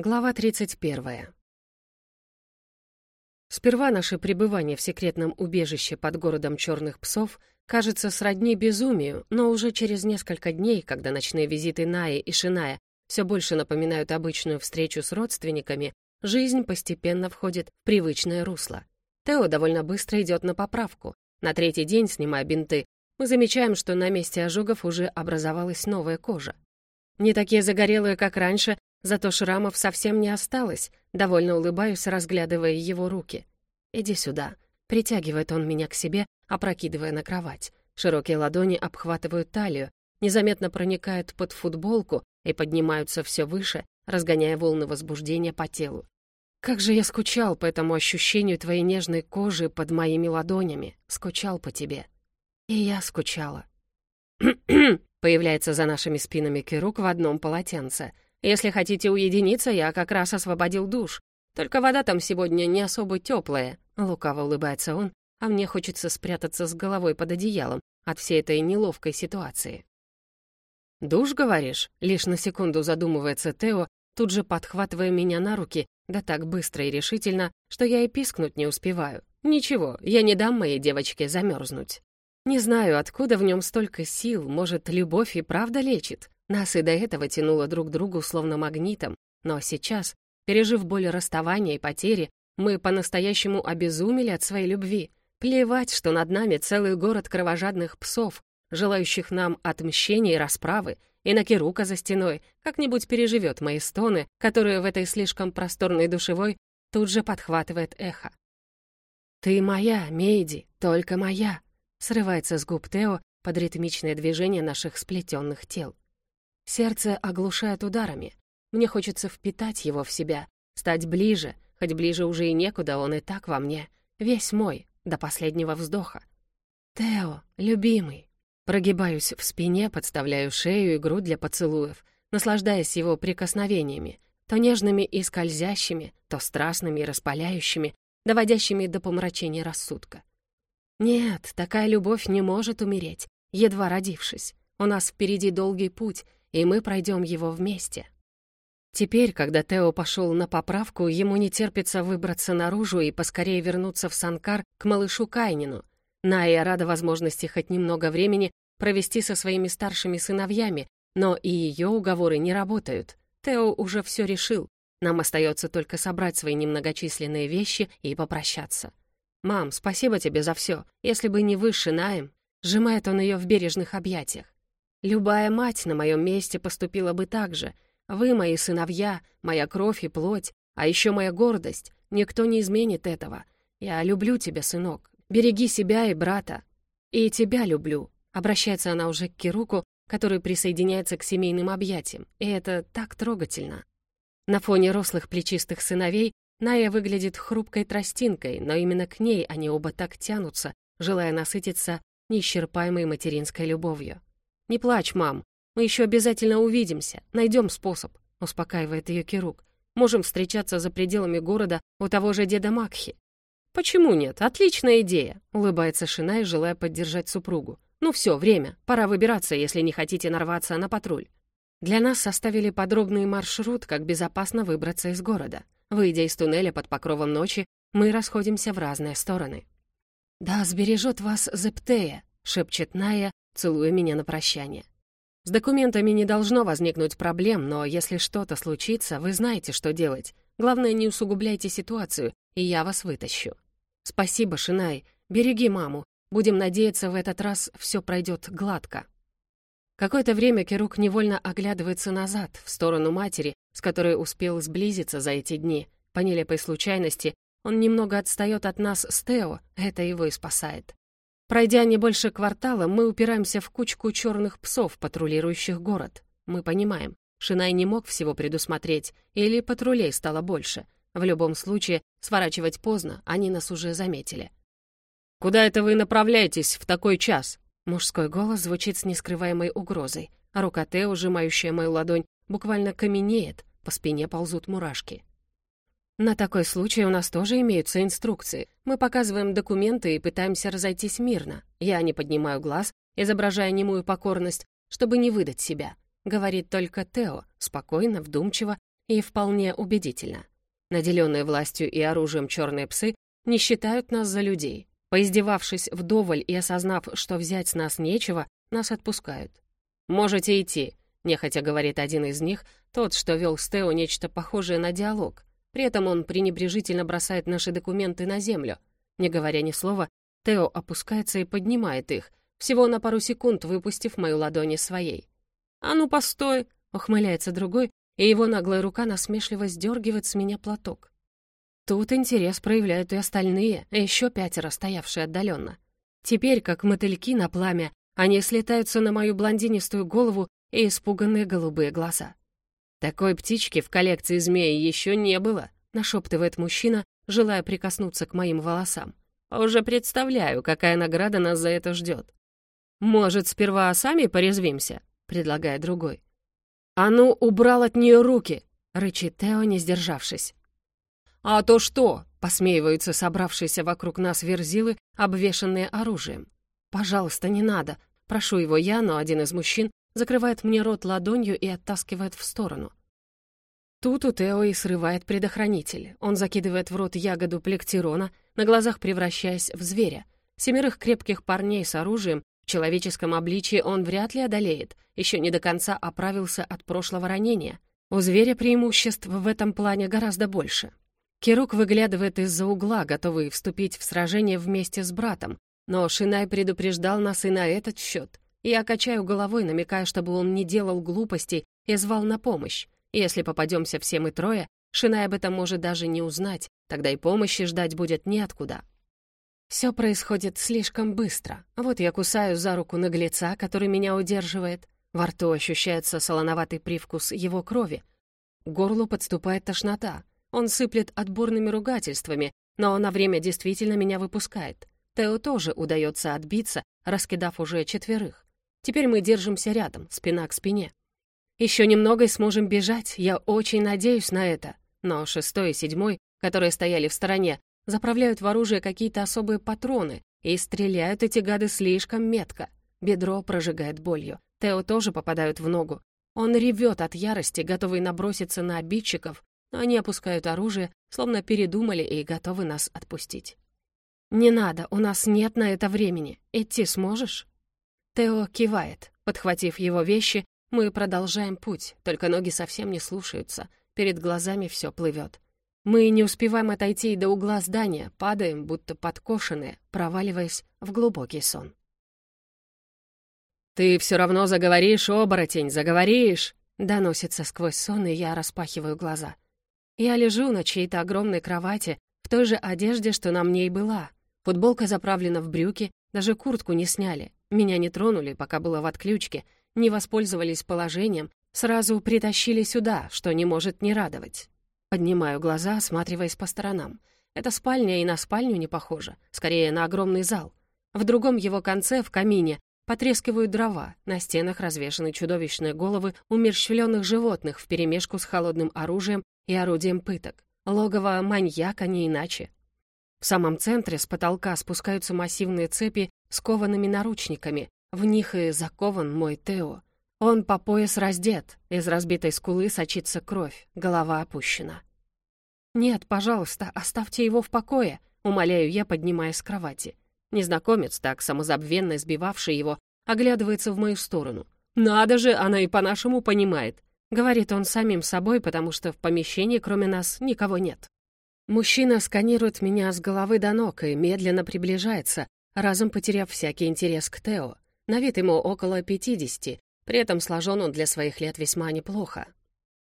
Глава 31. Сперва наше пребывание в секретном убежище под городом черных псов кажется сродни безумию, но уже через несколько дней, когда ночные визиты Наи и Шиная все больше напоминают обычную встречу с родственниками, жизнь постепенно входит в привычное русло. Тео довольно быстро идет на поправку. На третий день, снимая бинты, мы замечаем, что на месте ожогов уже образовалась новая кожа. Не такие загорелые, как раньше, зато шрамов совсем не осталось, довольно улыбаюсь, разглядывая его руки. «Иди сюда», — притягивает он меня к себе, опрокидывая на кровать. Широкие ладони обхватывают талию, незаметно проникают под футболку и поднимаются все выше, разгоняя волны возбуждения по телу. Как же я скучал по этому ощущению твоей нежной кожи под моими ладонями, скучал по тебе. И я скучала. Появляется за нашими спинами Кирук в одном полотенце. Если хотите уединиться, я как раз освободил душ. Только вода там сегодня не особо теплая. Лукаво улыбается он, а мне хочется спрятаться с головой под одеялом от всей этой неловкой ситуации. «Душ, говоришь?» — лишь на секунду задумывается Тео, тут же подхватывая меня на руки, да так быстро и решительно, что я и пискнуть не успеваю. «Ничего, я не дам моей девочке замерзнуть». Не знаю, откуда в нем столько сил, может, любовь и правда лечит. Нас и до этого тянуло друг к другу словно магнитом, но сейчас, пережив боль расставания и потери, мы по-настоящему обезумели от своей любви. Плевать, что над нами целый город кровожадных псов, желающих нам отмщения и расправы, и на Кирука за стеной как-нибудь переживет мои стоны, которые в этой слишком просторной душевой тут же подхватывает эхо. «Ты моя, Мейди, только моя!» Срывается с губ Тео под ритмичное движение наших сплетенных тел. Сердце оглушает ударами. Мне хочется впитать его в себя, стать ближе, хоть ближе уже и некуда, он и так во мне. Весь мой, до последнего вздоха. «Тео, любимый!» Прогибаюсь в спине, подставляю шею и грудь для поцелуев, наслаждаясь его прикосновениями, то нежными и скользящими, то страстными и распаляющими, доводящими до помрачения рассудка. Нет, такая любовь не может умереть, едва родившись. У нас впереди долгий путь, и мы пройдем его вместе. Теперь, когда Тео пошел на поправку, ему не терпится выбраться наружу и поскорее вернуться в Санкар к малышу Кайнину. Ная рада возможности хоть немного времени провести со своими старшими сыновьями, но и ее уговоры не работают. Тео уже все решил. Нам остается только собрать свои немногочисленные вещи и попрощаться. «Мам, спасибо тебе за все. Если бы не вы, Шинаем...» Сжимает он ее в бережных объятиях. «Любая мать на моем месте поступила бы так же. Вы мои сыновья, моя кровь и плоть, а еще моя гордость. Никто не изменит этого. Я люблю тебя, сынок. Береги себя и брата. И тебя люблю». Обращается она уже к Кируку, который присоединяется к семейным объятиям. И это так трогательно. На фоне рослых плечистых сыновей Ная выглядит хрупкой тростинкой, но именно к ней они оба так тянутся, желая насытиться неисчерпаемой материнской любовью. «Не плачь, мам, мы еще обязательно увидимся, найдем способ», — успокаивает ее Кирук. «Можем встречаться за пределами города у того же деда Макхи». «Почему нет? Отличная идея», — улыбается Шинай, желая поддержать супругу. «Ну все, время, пора выбираться, если не хотите нарваться на патруль». Для нас составили подробный маршрут, как безопасно выбраться из города. Выйдя из туннеля под покровом ночи, мы расходимся в разные стороны. «Да сбережет вас Зептея», — шепчет Ная, целуя меня на прощание. «С документами не должно возникнуть проблем, но если что-то случится, вы знаете, что делать. Главное, не усугубляйте ситуацию, и я вас вытащу». «Спасибо, Шинай. Береги маму. Будем надеяться, в этот раз все пройдет гладко». Какое-то время Керук невольно оглядывается назад, в сторону матери, с которой успел сблизиться за эти дни. По нелепой случайности он немного отстает от нас с Тео, это его и спасает. Пройдя не больше квартала, мы упираемся в кучку черных псов, патрулирующих город. Мы понимаем, Шинай не мог всего предусмотреть, или патрулей стало больше. В любом случае, сворачивать поздно, они нас уже заметили. «Куда это вы направляетесь в такой час?» Мужской голос звучит с нескрываемой угрозой, рука Тео, сжимающая мою ладонь, буквально каменеет, по спине ползут мурашки. На такой случай у нас тоже имеются инструкции. Мы показываем документы и пытаемся разойтись мирно. Я не поднимаю глаз, изображая немую покорность, чтобы не выдать себя. Говорит только Тео, спокойно, вдумчиво и вполне убедительно. Наделенные властью и оружием черные псы не считают нас за людей. Поиздевавшись вдоволь и осознав, что взять с нас нечего, нас отпускают. «Можете идти», — нехотя говорит один из них, тот, что вел с Тео нечто похожее на диалог. При этом он пренебрежительно бросает наши документы на землю. Не говоря ни слова, Тео опускается и поднимает их, всего на пару секунд выпустив мою ладони своей. «А ну, постой!» — ухмыляется другой, и его наглая рука насмешливо сдергивает с меня платок. Тут интерес проявляют и остальные, еще пятеро, стоявшие отдаленно. Теперь, как мотыльки на пламя, они слетаются на мою блондинистую голову и испуганные голубые глаза. «Такой птички в коллекции змеи еще не было», — нашептывает мужчина, желая прикоснуться к моим волосам. «Уже представляю, какая награда нас за это ждет». «Может, сперва сами порезвимся?» — предлагает другой. «А ну, убрал от нее руки!» — рычит Тео, не сдержавшись. «А то что?» — посмеиваются собравшиеся вокруг нас верзилы, обвешанные оружием. «Пожалуйста, не надо!» — прошу его я, но один из мужчин закрывает мне рот ладонью и оттаскивает в сторону. Тут у Тео и срывает предохранитель. Он закидывает в рот ягоду плектирона, на глазах превращаясь в зверя. Семерых крепких парней с оружием в человеческом обличии он вряд ли одолеет, еще не до конца оправился от прошлого ранения. У зверя преимуществ в этом плане гораздо больше. Кирук выглядывает из-за угла, готовый вступить в сражение вместе с братом, но Шинай предупреждал нас и на этот счет. Я качаю головой, намекая, чтобы он не делал глупостей и звал на помощь. Если попадемся все мы трое, Шинай об этом может даже не узнать, тогда и помощи ждать будет неоткуда. Все происходит слишком быстро. Вот я кусаю за руку наглеца, который меня удерживает. Во рту ощущается солоноватый привкус его крови. К горлу подступает тошнота. Он сыплет отборными ругательствами, но на время действительно меня выпускает. Тео тоже удается отбиться, раскидав уже четверых. Теперь мы держимся рядом, спина к спине. Еще немного и сможем бежать, я очень надеюсь на это. Но шестой и седьмой, которые стояли в стороне, заправляют в оружие какие-то особые патроны, и стреляют эти гады слишком метко. Бедро прожигает болью. Тео тоже попадают в ногу. Он ревет от ярости, готовый наброситься на обидчиков, но они опускают оружие, словно передумали и готовы нас отпустить. «Не надо, у нас нет на это времени. Идти сможешь?» Тео кивает. Подхватив его вещи, мы продолжаем путь, только ноги совсем не слушаются, перед глазами все плывет. Мы не успеваем отойти до угла здания, падаем, будто подкошенные, проваливаясь в глубокий сон. «Ты все равно заговоришь, оборотень, заговоришь!» Доносится сквозь сон, и я распахиваю глаза. Я лежу на чьей-то огромной кровати, в той же одежде, что на мне и была. Футболка заправлена в брюки, даже куртку не сняли. Меня не тронули, пока было в отключке, не воспользовались положением, сразу притащили сюда, что не может не радовать. Поднимаю глаза, осматриваясь по сторонам. Эта спальня и на спальню не похожа, скорее на огромный зал. В другом его конце, в камине, потрескивают дрова, на стенах развешаны чудовищные головы умерщвленных животных вперемешку с холодным оружием и орудием пыток. Логово маньяка не иначе. В самом центре с потолка спускаются массивные цепи с коваными наручниками. В них и закован мой Тео. Он по пояс раздет, из разбитой скулы сочится кровь, голова опущена. «Нет, пожалуйста, оставьте его в покое», — умоляю я, поднимаясь с кровати. Незнакомец, так самозабвенно избивавший его, оглядывается в мою сторону. «Надо же, она и по-нашему понимает», — говорит он самим собой, потому что в помещении кроме нас никого нет. Мужчина сканирует меня с головы до ног и медленно приближается, разом потеряв всякий интерес к Тео. На вид ему около пятидесяти, при этом сложен он для своих лет весьма неплохо.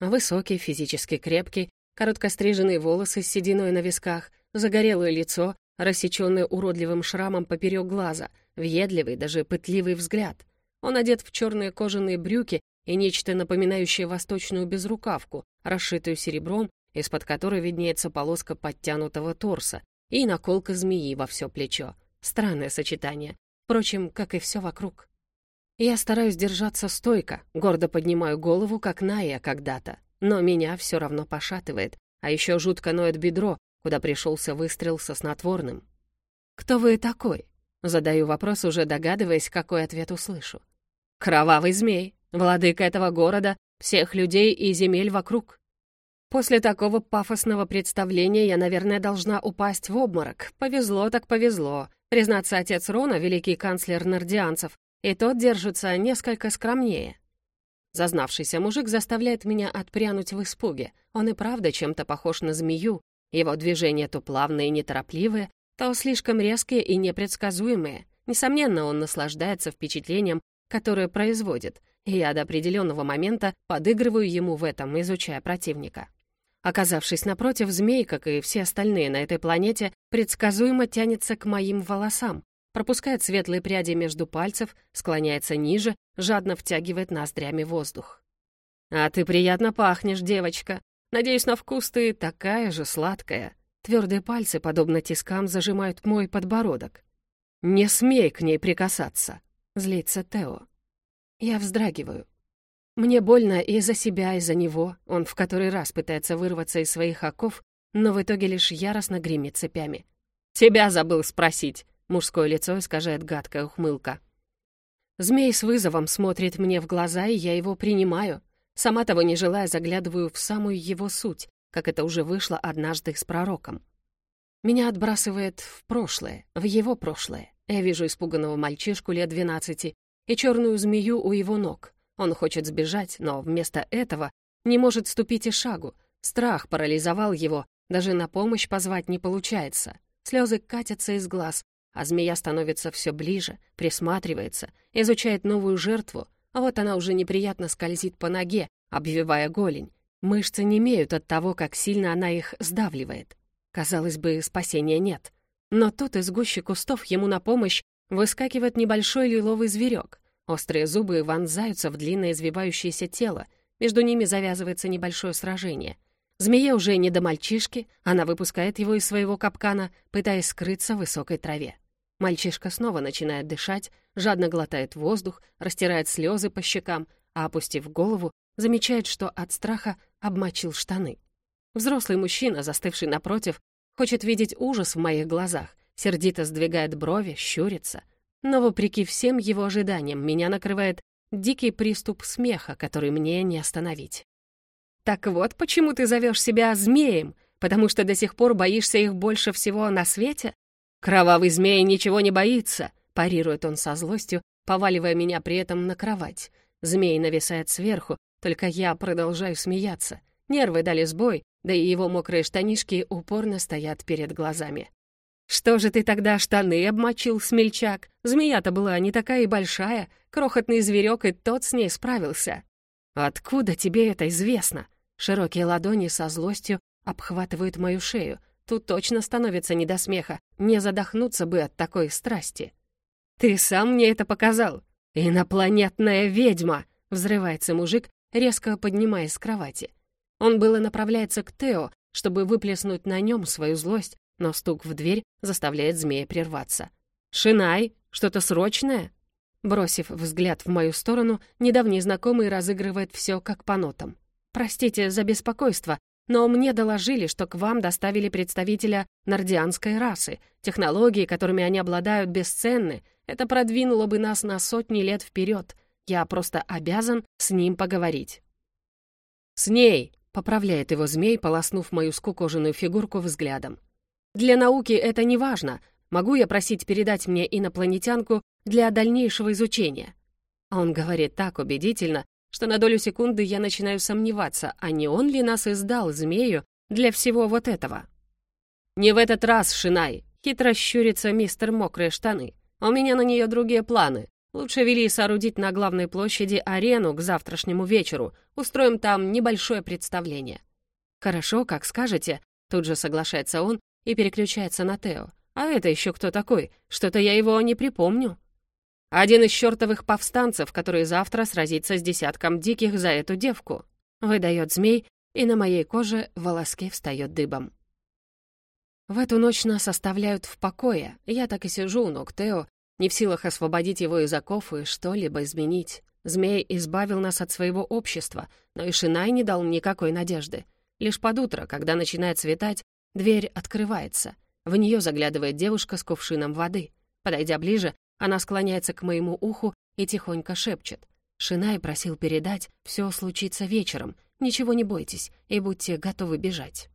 Высокий, физически крепкий, коротко стриженные волосы с сединой на висках, загорелое лицо, рассеченное уродливым шрамом поперек глаза, въедливый, даже пытливый взгляд. Он одет в черные кожаные брюки и нечто напоминающее восточную безрукавку, расшитую серебром, из-под которой виднеется полоска подтянутого торса и наколка змеи во все плечо. Странное сочетание. Впрочем, как и все вокруг. Я стараюсь держаться стойко, гордо поднимаю голову, как Ная когда-то. Но меня все равно пошатывает, а еще жутко ноет бедро, куда пришелся выстрел со снотворным. «Кто вы такой?» Задаю вопрос, уже догадываясь, какой ответ услышу. «Кровавый змей, владыка этого города, всех людей и земель вокруг». После такого пафосного представления я, наверное, должна упасть в обморок. Повезло так повезло. Признаться, отец Рона, великий канцлер нордианцев, и тот держится несколько скромнее. Зазнавшийся мужик заставляет меня отпрянуть в испуге. Он и правда чем-то похож на змею. Его движения то плавные и неторопливые, то слишком резкие и непредсказуемые. Несомненно, он наслаждается впечатлением, которое производит, и я до определенного момента подыгрываю ему в этом, изучая противника. Оказавшись напротив, змей, как и все остальные на этой планете, предсказуемо тянется к моим волосам, пропускает светлые пряди между пальцев, склоняется ниже, жадно втягивает ноздрями воздух. «А ты приятно пахнешь, девочка. Надеюсь, на вкус ты такая же сладкая». Твердые пальцы, подобно тискам, зажимают мой подбородок. «Не смей к ней прикасаться», — злится Тео. Я вздрагиваю. Мне больно и за себя, и за него. Он в который раз пытается вырваться из своих оков, но в итоге лишь яростно гремит цепями. «Тебя забыл спросить», Мужское лицо искажает гадкая ухмылка. Змей с вызовом смотрит мне в глаза, и я его принимаю. Сама того не желая, заглядываю в самую его суть, как это уже вышло однажды с пророком. Меня отбрасывает в прошлое, в его прошлое. Я вижу испуганного мальчишку лет двенадцати и черную змею у его ног. Он хочет сбежать, но вместо этого не может ступить и шагу. Страх парализовал его, даже на помощь позвать не получается. Слезы катятся из глаз, а змея становится все ближе, присматривается, изучает новую жертву, а вот она уже неприятно скользит по ноге, обвивая голень. Мышцы не имеют от того, как сильно она их сдавливает. Казалось бы, спасения нет. Но тут из гущи кустов ему на помощь выскакивает небольшой лиловый зверек. Острые зубы вонзаются в длинное извивающееся тело, между ними завязывается небольшое сражение. Змея уже не до мальчишки, она выпускает его из своего капкана, пытаясь скрыться в высокой траве. Мальчишка снова начинает дышать, жадно глотает воздух, растирает слезы по щекам, а, опустив голову, замечает, что от страха обмочил штаны. Взрослый мужчина, застывший напротив, хочет видеть ужас в моих глазах, сердито сдвигает брови, щурится. Но, вопреки всем его ожиданиям, меня накрывает дикий приступ смеха, который мне не остановить. «Так вот почему ты зовешь себя змеем, потому что до сих пор боишься их больше всего на свете?» «Кровавый змей ничего не боится», — парирует он со злостью, поваливая меня при этом на кровать. Змей нависает сверху, только я продолжаю смеяться. Нервы дали сбой, да и его мокрые штанишки упорно стоят перед глазами. «Что же ты тогда штаны обмочил, смельчак? Змея-то была не такая и большая, крохотный зверек и тот с ней справился». «Откуда тебе это известно?» Широкие ладони со злостью обхватывают мою шею, Тут точно становится не до смеха, не задохнуться бы от такой страсти. «Ты сам мне это показал! Инопланетная ведьма!» — взрывается мужик, резко поднимаясь с кровати. Он было направляется к Тео, чтобы выплеснуть на нем свою злость, но стук в дверь заставляет змея прерваться. «Шинай, что-то срочное?» Бросив взгляд в мою сторону, недавний знакомый разыгрывает все как по нотам. «Простите за беспокойство, но мне доложили, что к вам доставили представителя нордианской расы. Технологии, которыми они обладают, бесценны. Это продвинуло бы нас на сотни лет вперед. Я просто обязан с ним поговорить». «С ней!» — поправляет его змей, полоснув мою скукоженную фигурку взглядом. «Для науки это не важно. Могу я просить передать мне инопланетянку для дальнейшего изучения?» Он говорит так убедительно, что на долю секунды я начинаю сомневаться, а не он ли нас издал, змею, для всего вот этого. «Не в этот раз, Шинай!» — хитро щурится мистер Мокрые Штаны. «У меня на нее другие планы. Лучше вели соорудить на главной площади арену к завтрашнему вечеру. Устроим там небольшое представление». «Хорошо, как скажете», — тут же соглашается он и переключается на Тео. «А это еще кто такой? Что-то я его не припомню». Один из чертовых повстанцев, который завтра сразится с десятком диких за эту девку. Выдает змей, и на моей коже волоски встает дыбом. В эту ночь нас оставляют в покое. Я так и сижу у ног Тео, не в силах освободить его из оков и что-либо изменить. Змей избавил нас от своего общества, но и Шинай не дал никакой надежды. Лишь под утро, когда начинает светать, дверь открывается. В нее заглядывает девушка с кувшином воды. Подойдя ближе, она склоняется к моему уху и тихонько шепчет. Шинай просил передать, все случится вечером, Ничего не бойтесь и будьте готовы бежать.